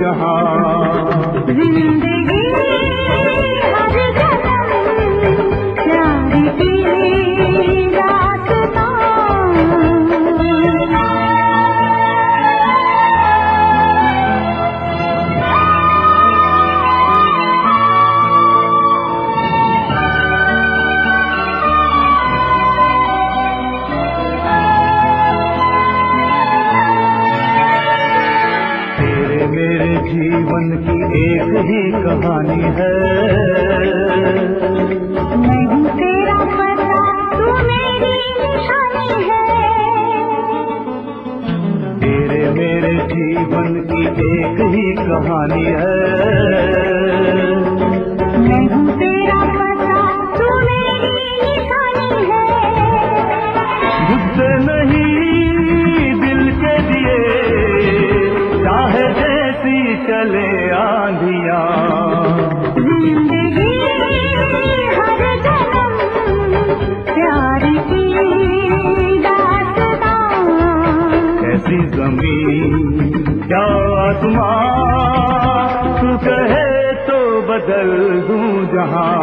जहां जीवन की एक ही कहानी है। नहीं तेरा पता तू मेरी निशानी है। तेरे मेरे जीवन की एक ही कहानी है। नहीं तेरा पता तू मेरी निशानी है। मुझसे नहीं चले आंधिया। ज़िंदगी हर जन्म प्यार की कैसी ज़मीन क्या आसमान तू कहे तो बदल दूँ जहाँ।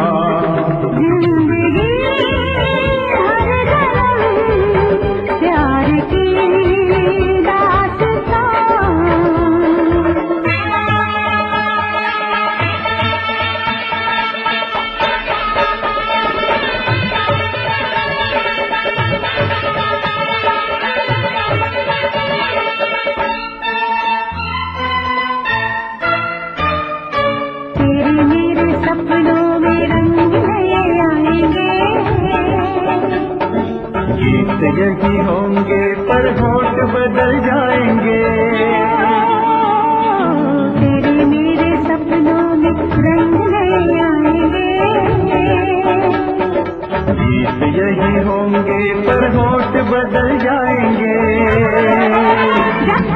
यही होंगे पर होठ बदल जाएँगे। तेरे मेरे सपनों में रंग नए आएँगे। गीत यही होंगे पर होठ बदल जाएँगे। जब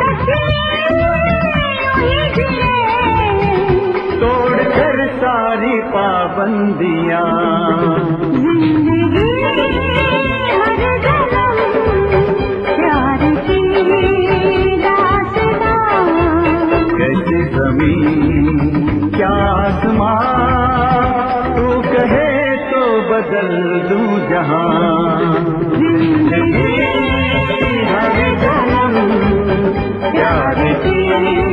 तोड़ कर सारी पाबंदियाँ। जमी क्या आसमान तू कहे तो बदल दू जहाँ। ज़िंदगी हर प्यार प्यार